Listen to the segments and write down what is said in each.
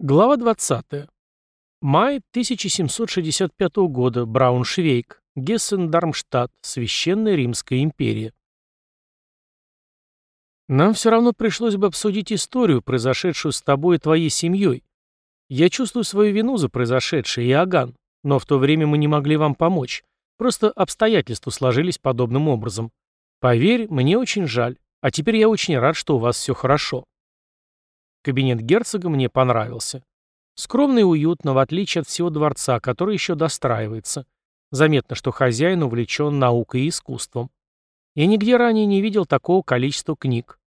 Глава 20. Май 1765 года. Брауншвейг. Гессен-Дармштадт. Священная Римская империя. Нам все равно пришлось бы обсудить историю, произошедшую с тобой и твоей семьей. Я чувствую свою вину за произошедшее, Иоганн, но в то время мы не могли вам помочь. Просто обстоятельства сложились подобным образом. Поверь, мне очень жаль. А теперь я очень рад, что у вас все хорошо. Кабинет герцога мне понравился. Скромно и уютно, в отличие от всего дворца, который еще достраивается. Заметно, что хозяин увлечен наукой и искусством. Я нигде ранее не видел такого количества книг.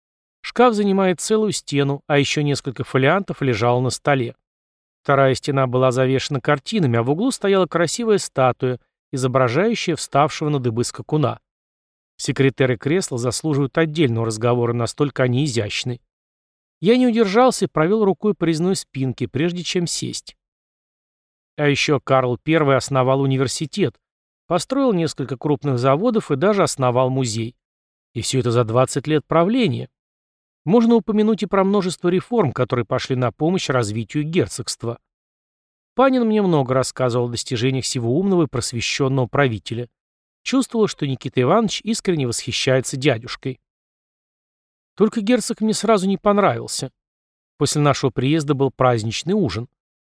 Шкаф занимает целую стену, а еще несколько фолиантов лежало на столе. Вторая стена была завешена картинами, а в углу стояла красивая статуя, изображающая вставшего на дыбы скакуна. Секретеры кресла заслуживают отдельного разговора, настолько они изящны. Я не удержался и провел рукой по резной спинке, прежде чем сесть. А еще Карл I основал университет, построил несколько крупных заводов и даже основал музей. И все это за 20 лет правления. Можно упомянуть и про множество реформ, которые пошли на помощь развитию герцогства. Панин мне много рассказывал о достижениях всего умного и просвещенного правителя. Чувствовал, что Никита Иванович искренне восхищается дядюшкой. Только герцог мне сразу не понравился. После нашего приезда был праздничный ужин.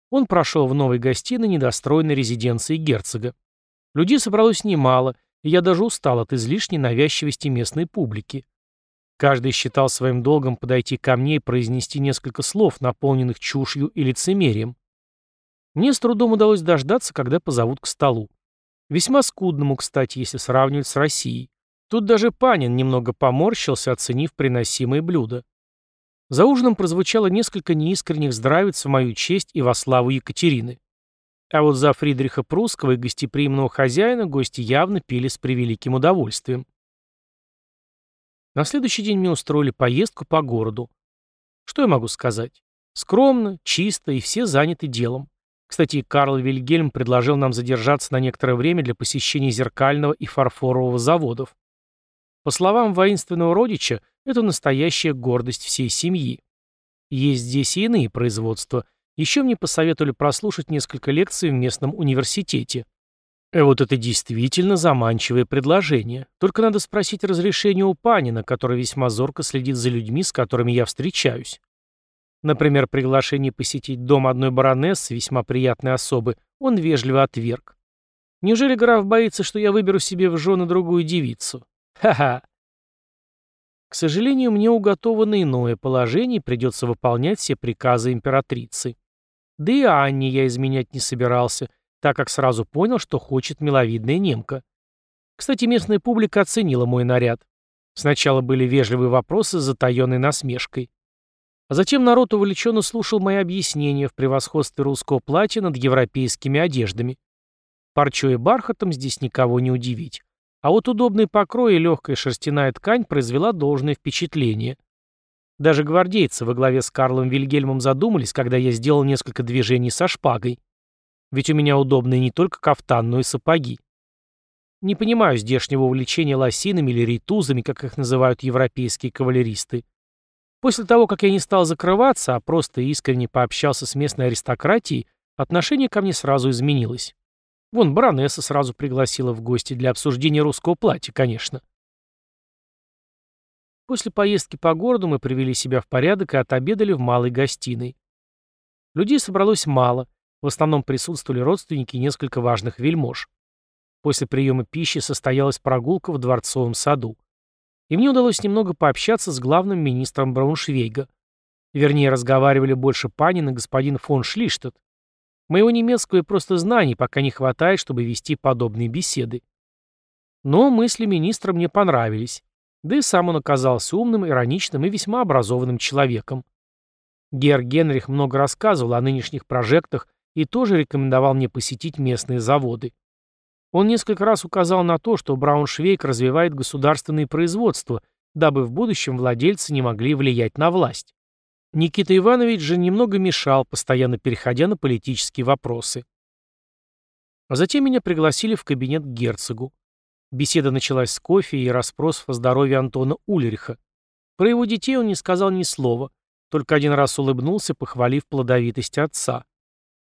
Он прошел в новой гостиной недостроенной резиденции герцога. Людей собралось немало, и я даже устал от излишней навязчивости местной публики. Каждый считал своим долгом подойти ко мне и произнести несколько слов, наполненных чушью и лицемерием. Мне с трудом удалось дождаться, когда позовут к столу. Весьма скудному, кстати, если сравнивать с Россией. Тут даже Панин немного поморщился, оценив приносимые блюда. За ужином прозвучало несколько неискренних здравиц в мою честь и во славу Екатерины. А вот за Фридриха Прусского и гостеприимного хозяина гости явно пили с превеликим удовольствием. На следующий день мне устроили поездку по городу. Что я могу сказать? Скромно, чисто и все заняты делом. Кстати, Карл Вильгельм предложил нам задержаться на некоторое время для посещения зеркального и фарфорового заводов. По словам воинственного родича, это настоящая гордость всей семьи. Есть здесь и иные производства. Еще мне посоветовали прослушать несколько лекций в местном университете. И вот это действительно заманчивое предложение. Только надо спросить разрешение у Панина, который весьма зорко следит за людьми, с которыми я встречаюсь. Например, приглашение посетить дом одной баронессы, весьма приятной особы, он вежливо отверг. Неужели граф боится, что я выберу себе в жены другую девицу? Ха-ха. К сожалению, мне уготовано иное положение, придется выполнять все приказы императрицы. Да и Анне я изменять не собирался, так как сразу понял, что хочет миловидная немка. Кстати, местная публика оценила мой наряд. Сначала были вежливые вопросы с затаенной насмешкой. А затем народ увлеченно слушал мои объяснения в превосходстве русского платья над европейскими одеждами. Парчой и бархатом здесь никого не удивить. А вот удобный покрой и легкая шерстяная ткань произвела должное впечатление. Даже гвардейцы во главе с Карлом Вильгельмом задумались, когда я сделал несколько движений со шпагой. Ведь у меня удобные не только кафтан, но и сапоги. Не понимаю здешнего увлечения лосинами или ритузами, как их называют европейские кавалеристы. После того, как я не стал закрываться, а просто искренне пообщался с местной аристократией, отношение ко мне сразу изменилось. Вон, баронесса сразу пригласила в гости для обсуждения русского платья, конечно. После поездки по городу мы привели себя в порядок и отобедали в малой гостиной. Людей собралось мало, в основном присутствовали родственники и несколько важных вельмож. После приема пищи состоялась прогулка в Дворцовом саду. И мне удалось немного пообщаться с главным министром Брауншвейга. Вернее, разговаривали больше Панин и господин фон Шлиштадт. Моего немецкого и просто знаний пока не хватает, чтобы вести подобные беседы. Но мысли министра мне понравились. Да и сам он оказался умным, ироничным и весьма образованным человеком. Гер Генрих много рассказывал о нынешних прожектах и тоже рекомендовал мне посетить местные заводы. Он несколько раз указал на то, что Брауншвейг развивает государственные производства, дабы в будущем владельцы не могли влиять на власть. Никита Иванович же немного мешал, постоянно переходя на политические вопросы. А затем меня пригласили в кабинет к герцогу. Беседа началась с кофе и расспросов о здоровье Антона Ульриха. Про его детей он не сказал ни слова, только один раз улыбнулся, похвалив плодовитость отца.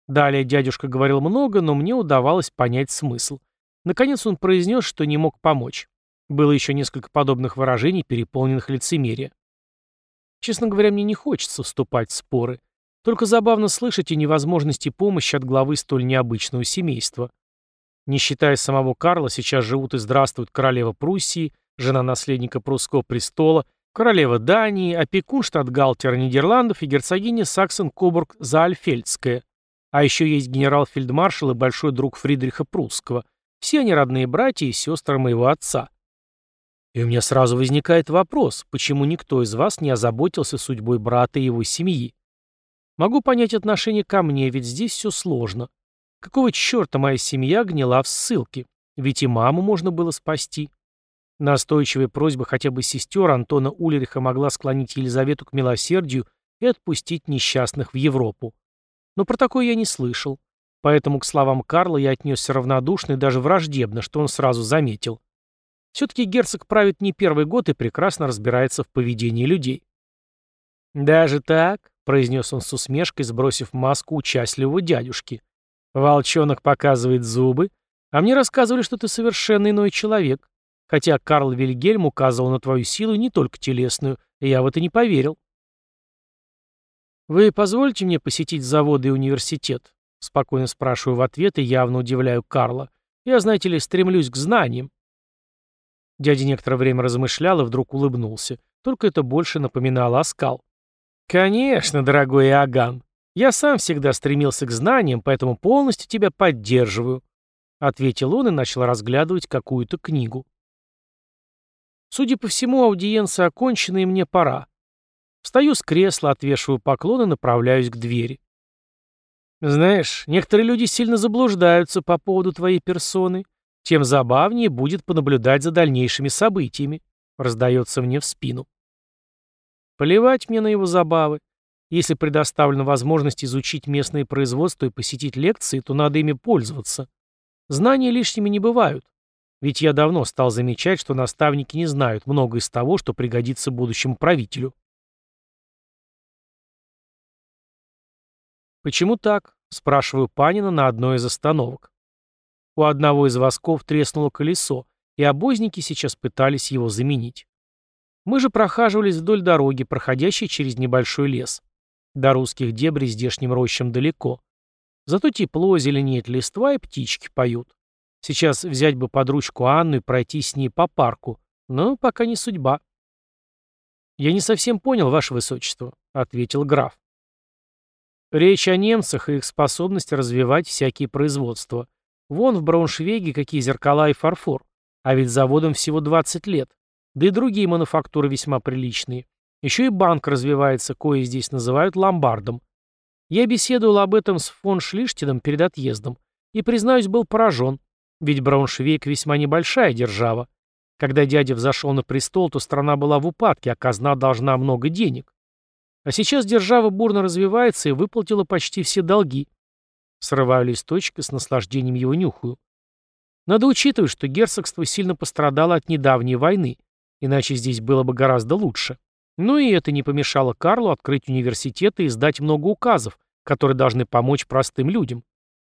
Далее дядюшка говорил много, но мне удавалось понять смысл. Наконец он произнес, что не мог помочь. Было еще несколько подобных выражений, переполненных лицемерия. Честно говоря, мне не хочется вступать в споры. Только забавно слышать о невозможности помощи от главы столь необычного семейства. Не считая самого Карла, сейчас живут и здравствуют королева Пруссии, жена наследника прусского престола, королева Дании, опекун штат-галтера Нидерландов и герцогиня Саксон-Кобург-Заальфельдская. А еще есть генерал-фельдмаршал и большой друг Фридриха Прусского. Все они родные братья и сестры моего отца. И у меня сразу возникает вопрос, почему никто из вас не озаботился судьбой брата и его семьи? Могу понять отношение ко мне, ведь здесь все сложно. Какого черта моя семья гнила в ссылке? Ведь и маму можно было спасти. Настойчивая просьба хотя бы сестер Антона Ульриха могла склонить Елизавету к милосердию и отпустить несчастных в Европу. Но про такое я не слышал. Поэтому к словам Карла я отнесся равнодушно и даже враждебно, что он сразу заметил. Все-таки герцог правит не первый год и прекрасно разбирается в поведении людей. «Даже так?» — произнес он с усмешкой, сбросив маску участливого дядюшки. «Волчонок показывает зубы, а мне рассказывали, что ты совершенно иной человек. Хотя Карл Вильгельм указывал на твою силу не только телесную, и я в это не поверил». «Вы позволите мне посетить заводы и университет?» Спокойно спрашиваю в ответ и явно удивляю Карла. «Я, знаете ли, стремлюсь к знаниям». Дядя некоторое время размышлял и вдруг улыбнулся. Только это больше напоминало оскал. «Конечно, дорогой Иоганн. Я сам всегда стремился к знаниям, поэтому полностью тебя поддерживаю», — ответил он и начал разглядывать какую-то книгу. Судя по всему, аудиенция окончена, и мне пора. Встаю с кресла, отвешиваю поклон и направляюсь к двери. Знаешь, некоторые люди сильно заблуждаются по поводу твоей персоны. Тем забавнее будет понаблюдать за дальнейшими событиями. Раздается мне в спину. Плевать мне на его забавы. Если предоставлена возможность изучить местные производства и посетить лекции, то надо ими пользоваться. Знания лишними не бывают. Ведь я давно стал замечать, что наставники не знают много из того, что пригодится будущему правителю. «Почему так?» — спрашиваю Панина на одной из остановок. У одного из восков треснуло колесо, и обозники сейчас пытались его заменить. Мы же прохаживались вдоль дороги, проходящей через небольшой лес. До русских дебрей здешним рощам далеко. Зато тепло, зеленеет листва и птички поют. Сейчас взять бы под ручку Анну и пройти с ней по парку, но пока не судьба. «Я не совсем понял, ваше высочество», — ответил граф. Речь о немцах и их способности развивать всякие производства. Вон в Брауншвейге какие зеркала и фарфор. А ведь заводом всего 20 лет. Да и другие мануфактуры весьма приличные. Еще и банк развивается, кое здесь называют ломбардом. Я беседовал об этом с фон Шлиштином перед отъездом. И, признаюсь, был поражен. Ведь Брауншвейг весьма небольшая держава. Когда дядя взошел на престол, то страна была в упадке, а казна должна много денег. А сейчас держава бурно развивается и выплатила почти все долги. Срываю листочек и с наслаждением его нюхаю. Надо учитывать, что герцогство сильно пострадало от недавней войны, Иначе здесь было бы гораздо лучше. Ну и это не помешало Карлу открыть университеты и издать много указов, которые должны помочь простым людям.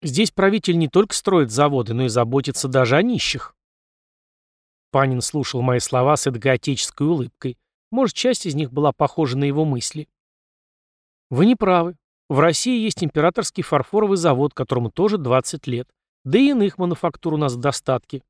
Здесь правитель не только строит заводы, но и заботится даже о нищих. Панин слушал мои слова с эдгоотеческой улыбкой. Может, часть из них была похожа на его мысли. Вы не правы. В России есть императорский фарфоровый завод, которому тоже 20 лет. Да и иных мануфактур у нас в достатке.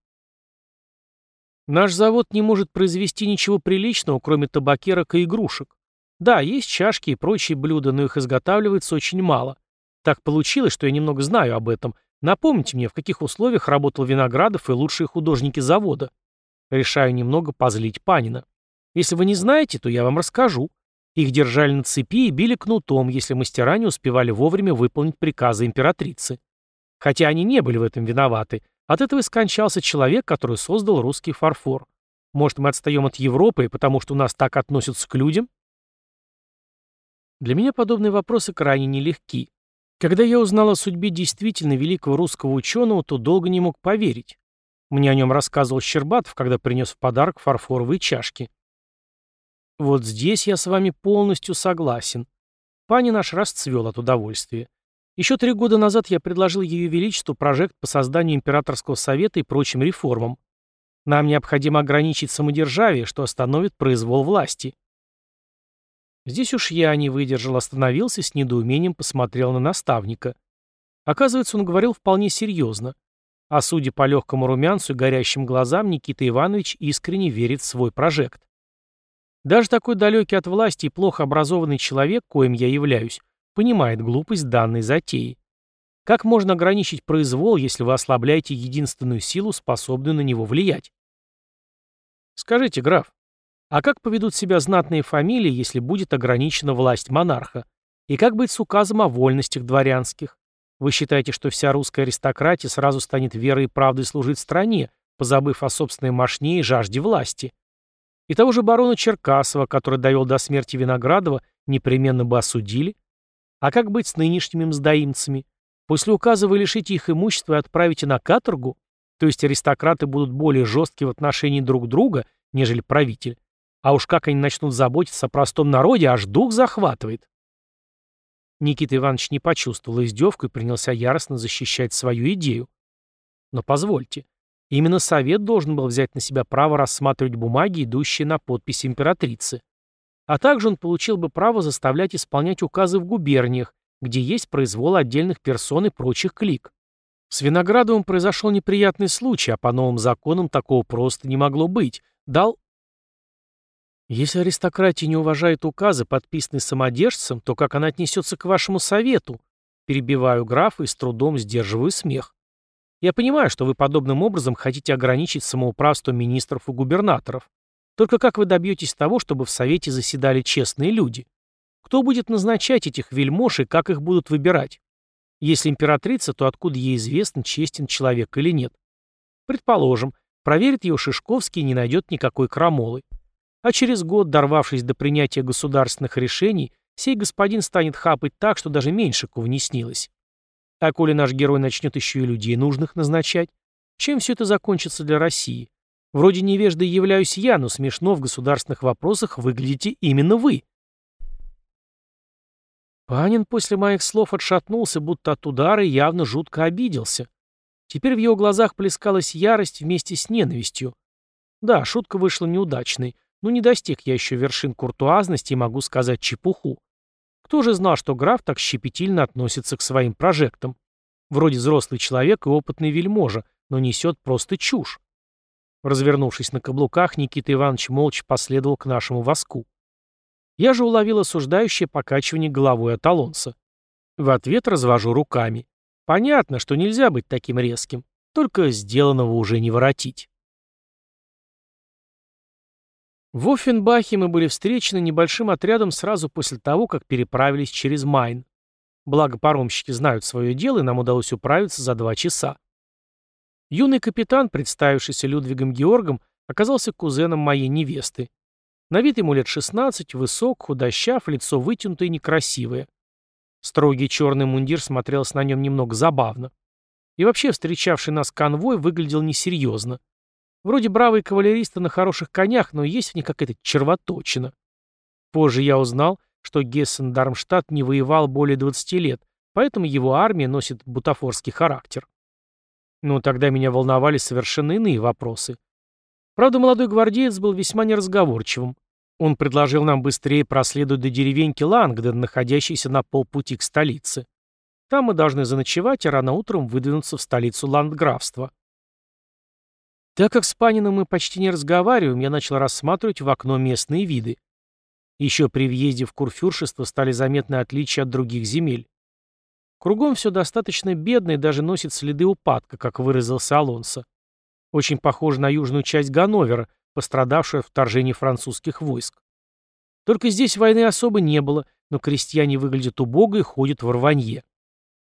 Наш завод не может произвести ничего приличного, кроме табакерок и игрушек. Да, есть чашки и прочие блюда, но их изготавливается очень мало. Так получилось, что я немного знаю об этом. Напомните мне, в каких условиях работал Виноградов и лучшие художники завода. Решаю немного позлить Панина. Если вы не знаете, то я вам расскажу. Их держали на цепи и били кнутом, если мастера не успевали вовремя выполнить приказы императрицы. Хотя они не были в этом виноваты. От этого и скончался человек, который создал русский фарфор. Может, мы отстаем от Европы, потому что у нас так относятся к людям? Для меня подобные вопросы крайне нелегки. Когда я узнал о судьбе действительно великого русского ученого, то долго не мог поверить. Мне о нем рассказывал Щербатов, когда принес в подарок фарфоровые чашки. Вот здесь я с вами полностью согласен. Пани наш расцвел от удовольствия. Еще три года назад я предложил Ее Величеству прожект по созданию императорского совета и прочим реформам. Нам необходимо ограничить самодержавие, что остановит произвол власти. Здесь уж я не выдержал, остановился, с недоумением посмотрел на наставника. Оказывается, он говорил вполне серьезно. А судя по легкому румянцу и горящим глазам, Никита Иванович искренне верит в свой прожект. Даже такой далекий от власти и плохо образованный человек, коим я являюсь, понимает глупость данной затеи. Как можно ограничить произвол, если вы ослабляете единственную силу, способную на него влиять? Скажите, граф, а как поведут себя знатные фамилии, если будет ограничена власть монарха? И как быть с указом о вольностях дворянских? Вы считаете, что вся русская аристократия сразу станет верой и правдой служить стране, позабыв о собственной мошне и жажде власти? И того же барона Черкасова, который довел до смерти Виноградова, непременно бы осудили? А как быть с нынешними мздоимцами? После указа вы лишите их имущества и отправите на каторгу? То есть аристократы будут более жесткие в отношении друг друга, нежели правитель? А уж как они начнут заботиться о простом народе, аж дух захватывает. Никита Иванович не почувствовал издевку и принялся яростно защищать свою идею. Но позвольте, именно Совет должен был взять на себя право рассматривать бумаги, идущие на подпись императрицы. А также он получил бы право заставлять исполнять указы в губерниях, где есть произвол отдельных персон и прочих клик. С Виноградовым произошел неприятный случай, а по новым законам такого просто не могло быть. Дал если аристократия не уважает указы, подписанные самодержцем, то как она отнесется к вашему совету? Перебиваю графа и с трудом сдерживаю смех. Я понимаю, что вы подобным образом хотите ограничить самоуправство министров и губернаторов. Только как вы добьетесь того, чтобы в совете заседали честные люди? Кто будет назначать этих вельмож и как их будут выбирать? Если императрица, то откуда ей известно, честен человек или нет? Предположим, проверит его Шишковский и не найдет никакой крамолы. А через год, дорвавшись до принятия государственных решений, сей господин станет хапать так, что даже меньшику не снилось. А коли наш герой начнет еще и людей нужных назначать, чем все это закончится для России? Вроде невеждой являюсь я, но смешно в государственных вопросах выглядите именно вы. Панин после моих слов отшатнулся, будто от удара и явно жутко обиделся. Теперь в его глазах плескалась ярость вместе с ненавистью. Да, шутка вышла неудачной, ну не достиг я еще вершин куртуазности и могу сказать чепуху. Кто же знал, что граф так щепетильно относится к своим прожектам? Вроде взрослый человек и опытный вельможа, но несет просто чушь. Развернувшись на каблуках, Никита Иванович молча последовал к нашему воску. Я же уловил осуждающее покачивание головой от Алонса. В ответ развожу руками. Понятно, что нельзя быть таким резким, только сделанного уже не воротить. В Оффенбахе мы были встречены небольшим отрядом сразу после того, как переправились через Майн. Благо паромщики знают свое дело, и нам удалось управиться за два часа. Юный капитан, представившийся Людвигом Георгом, оказался кузеном моей невесты. На вид ему лет 16, высок, худощав, лицо вытянутое и некрасивое. Строгий черный мундир смотрелся на нем немного забавно. И вообще встречавший нас конвой выглядел несерьезно. Вроде бравые кавалеристы на хороших конях, но есть в них какая-то червоточина. Позже я узнал, что Гессен-Дармштадт не воевал более 20 лет, поэтому его армия носит бутафорский характер. Но тогда меня волновали совершенно иные вопросы. Правда, молодой гвардеец был весьма неразговорчивым. Он предложил нам быстрее проследовать до деревеньки Лангден, находящейся на полпути к столице. Там мы должны заночевать, а рано утром выдвинуться в столицу ландграфства. Так как с Паниным мы почти не разговариваем, я начал рассматривать в окно местные виды. Еще при въезде в Курфюршество стали заметны отличия от других земель. Кругом все достаточно бедно и даже носит следы упадка, как выразился Алонсо. Очень похоже на южную часть Ганновера, пострадавшую от вторжения французских войск. Только здесь войны особо не было, но крестьяне выглядят убого и ходят в рванье.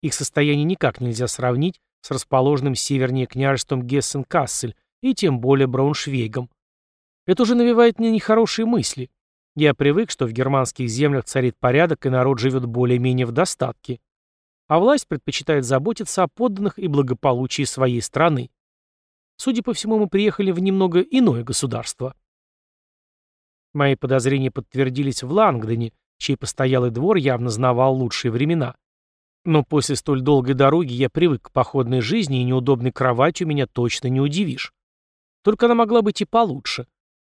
Их состояние никак нельзя сравнить с расположенным севернее княжеством Гессен-Кассель, и тем более Брауншвейгом. Это уже навевает мне нехорошие мысли. Я привык, что в германских землях царит порядок, и народ живет более-менее в достатке. А власть предпочитает заботиться о подданных и благополучии своей страны. Судя по всему, мы приехали в немного иное государство. Мои подозрения подтвердились в Лангдоне, чей постоялый двор явно знавал лучшие времена. Но после столь долгой дороги я привык к походной жизни, и неудобной кроватью меня точно не удивишь. Только она могла быть и получше.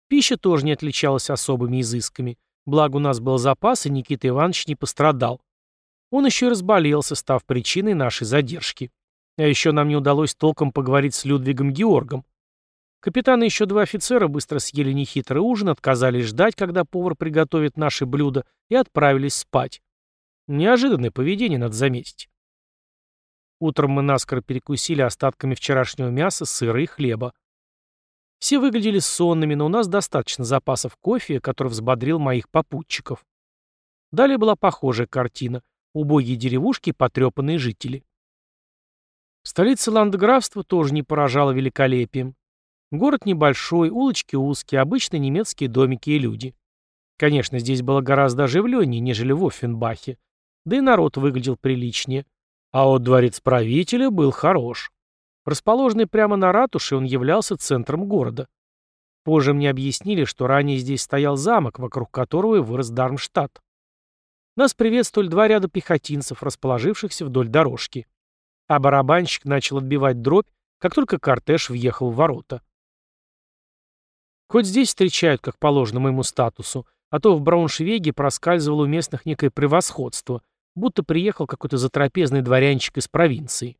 Пища тоже не отличалась особыми изысками. Благо у нас был запас, и Никита Иванович не пострадал. Он еще и разболелся, став причиной нашей задержки. А еще нам не удалось толком поговорить с Людвигом Георгом. Капитан и еще два офицера быстро съели нехитрый ужин, отказались ждать, когда повар приготовит наши блюда, и отправились спать. Неожиданное поведение, надо заметить. Утром мы наскоро перекусили остатками вчерашнего мяса, сыра и хлеба. Все выглядели сонными, но у нас достаточно запасов кофе, который взбодрил моих попутчиков. Далее была похожая картина. Убогие деревушки и потрепанные жители. Столица ландграфства тоже не поражала великолепием. Город небольшой, улочки узкие, обычные немецкие домики и люди. Конечно, здесь было гораздо оживленнее, нежели в Оффенбахе. Да и народ выглядел приличнее. А вот дворец правителя был хорош. Расположенный прямо на ратуше, он являлся центром города. Позже мне объяснили, что ранее здесь стоял замок, вокруг которого и вырос Дармштадт. Нас приветствовали два ряда пехотинцев, расположившихся вдоль дорожки а барабанщик начал отбивать дробь, как только кортеж въехал в ворота. Хоть здесь встречают, как положено моему статусу, а то в Брауншвеге проскальзывало у местных некое превосходство, будто приехал какой-то затрапезный дворянчик из провинции.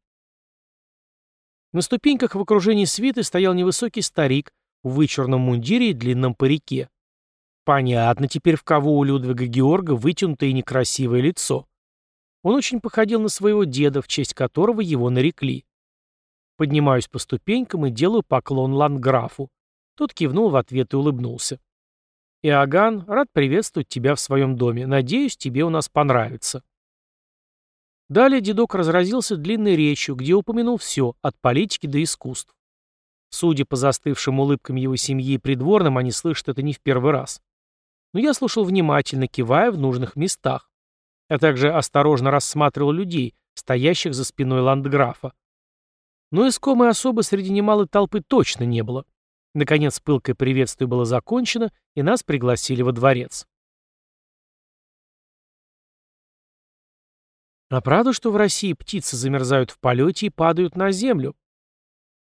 На ступеньках в окружении свиты стоял невысокий старик в вычурном мундире и длинном парике. Понятно теперь, в кого у Людвига Георга вытянутое и некрасивое лицо. Он очень походил на своего деда, в честь которого его нарекли. Поднимаюсь по ступенькам и делаю поклон ландграфу. Тот кивнул в ответ и улыбнулся. «Иоганн, рад приветствовать тебя в своем доме. Надеюсь, тебе у нас понравится». Далее дедок разразился длинной речью, где упомянул все, от политики до искусств. Судя по застывшим улыбкам его семьи и придворным, они слышат это не в первый раз. Но я слушал внимательно, кивая в нужных местах а также осторожно рассматривал людей, стоящих за спиной ландграфа. Но искомой особы среди немалой толпы точно не было. Наконец пылкое приветствие было закончено, и нас пригласили во дворец. А правда, что в России птицы замерзают в полете и падают на землю?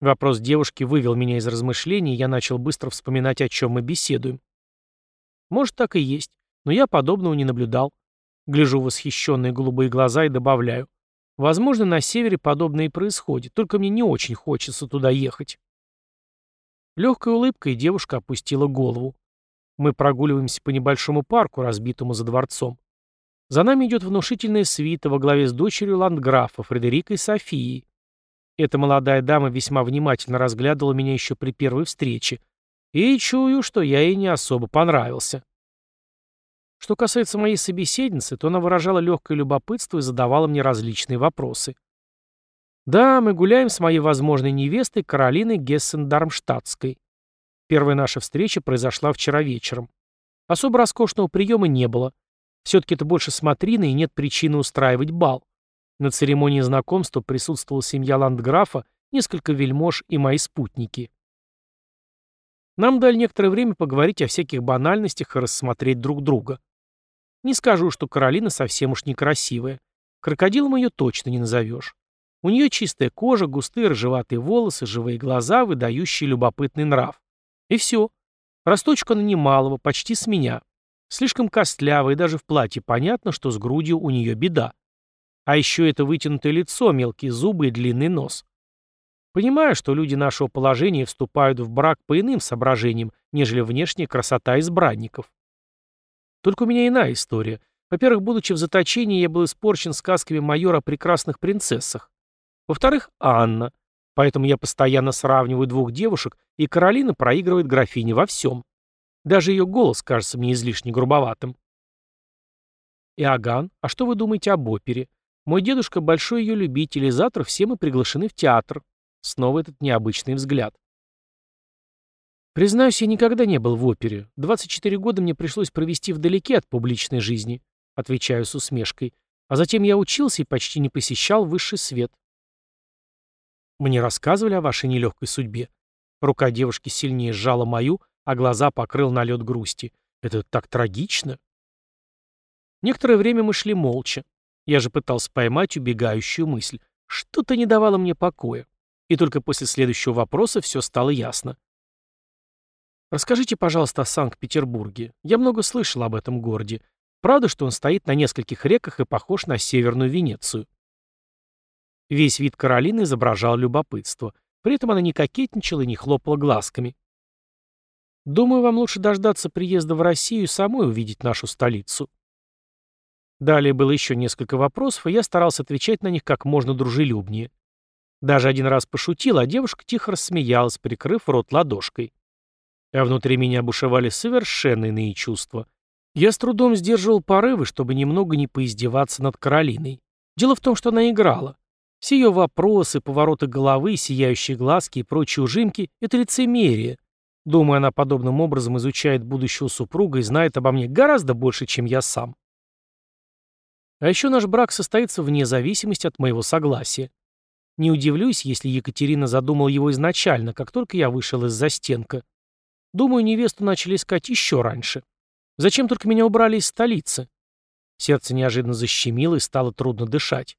Вопрос девушки вывел меня из размышлений, и я начал быстро вспоминать, о чем мы беседуем. Может, так и есть, но я подобного не наблюдал. Гляжу восхищенные голубые глаза и добавляю. Возможно, на севере подобное и происходит, только мне не очень хочется туда ехать. Легкой улыбкой девушка опустила голову. Мы прогуливаемся по небольшому парку, разбитому за дворцом. За нами идет внушительная свита во главе с дочерью ландграфа Фредерикой Софией. Эта молодая дама весьма внимательно разглядывала меня еще при первой встрече. И чую, что я ей не особо понравился. Что касается моей собеседницы, то она выражала легкое любопытство и задавала мне различные вопросы. Да, мы гуляем с моей возможной невестой Каролиной Гессен-Дармштадтской. Первая наша встреча произошла вчера вечером. Особо роскошного приема не было. Все-таки это больше смотрины и нет причины устраивать бал. На церемонии знакомства присутствовала семья ландграфа, несколько вельмож и мои спутники. Нам дали некоторое время поговорить о всяких банальностях и рассмотреть друг друга. Не скажу, что Каролина совсем уж некрасивая. Крокодилом ее точно не назовешь. У нее чистая кожа, густые рыжеватые волосы, живые глаза, выдающие любопытный нрав. И все. Росточка она немалого, почти с меня. Слишком костлявая, даже в платье понятно, что с грудью у нее беда. А еще это вытянутое лицо, мелкие зубы и длинный нос. Понимаю, что люди нашего положения вступают в брак по иным соображениям, нежели внешняя красота избранников. Только у меня иная история. Во-первых, будучи в заточении, я был испорчен сказками майора о прекрасных принцессах. Во-вторых, Анна. Поэтому я постоянно сравниваю двух девушек, и Каролина проигрывает графине во всем. Даже ее голос кажется мне излишне грубоватым. Иоганн, а что вы думаете об опере? Мой дедушка большой ее любитель, и завтра все мы приглашены в театр. Снова этот необычный взгляд. Признаюсь, я никогда не был в опере. 24 года мне пришлось провести вдалеке от публичной жизни, отвечаю с усмешкой. А затем я учился и почти не посещал высший свет. Мне рассказывали о вашей нелегкой судьбе. Рука девушки сильнее сжала мою, а глаза покрыл налет грусти. Это так трагично. Некоторое время мы шли молча. Я же пытался поймать убегающую мысль. Что-то не давало мне покоя. И только после следующего вопроса все стало ясно. Расскажите, пожалуйста, о Санкт-Петербурге. Я много слышал об этом городе. Правда, что он стоит на нескольких реках и похож на Северную Венецию? Весь вид Каролины изображал любопытство. При этом она не кокетничала и не хлопала глазками. Думаю, вам лучше дождаться приезда в Россию и самой увидеть нашу столицу. Далее было еще несколько вопросов, и я старался отвечать на них как можно дружелюбнее. Даже один раз пошутил, а девушка тихо рассмеялась, прикрыв рот ладошкой. А внутри меня бушевали совершенно иные чувства. Я с трудом сдерживал порывы, чтобы немного не поиздеваться над Каролиной. Дело в том, что она играла. Все ее вопросы, повороты головы, сияющие глазки и прочие ужимки — это лицемерие. Думаю, она подобным образом изучает будущего супруга и знает обо мне гораздо больше, чем я сам. А еще наш брак состоится вне зависимости от моего согласия. Не удивлюсь, если Екатерина задумала его изначально, как только я вышел из застенка. Думаю, невесту начали искать еще раньше. Зачем только меня убрали из столицы? Сердце неожиданно защемило и стало трудно дышать.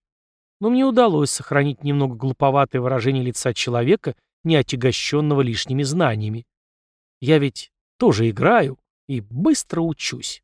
Но мне удалось сохранить немного глуповатое выражение лица человека, не отягощенного лишними знаниями. Я ведь тоже играю и быстро учусь.